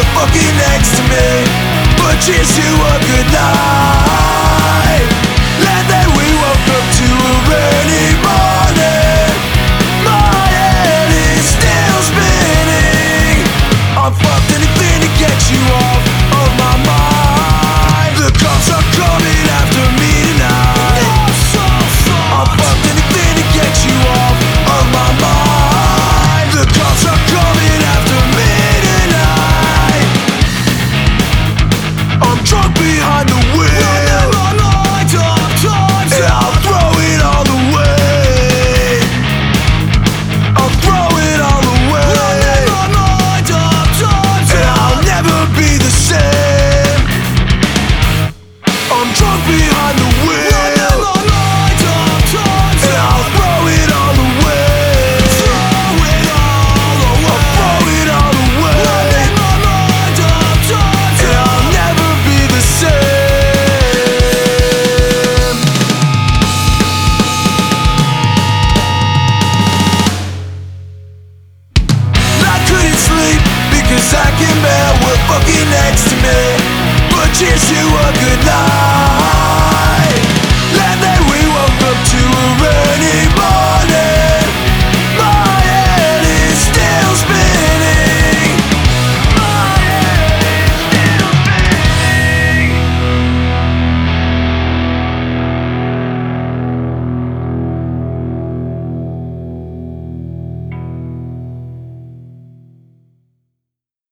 the fucking next to me. But Purchase to a good night. And then we woke up to a rainy morning. My head is still spinning. I'm fucked anything to get you on Zach were fucking next to me. But cheers to a good night.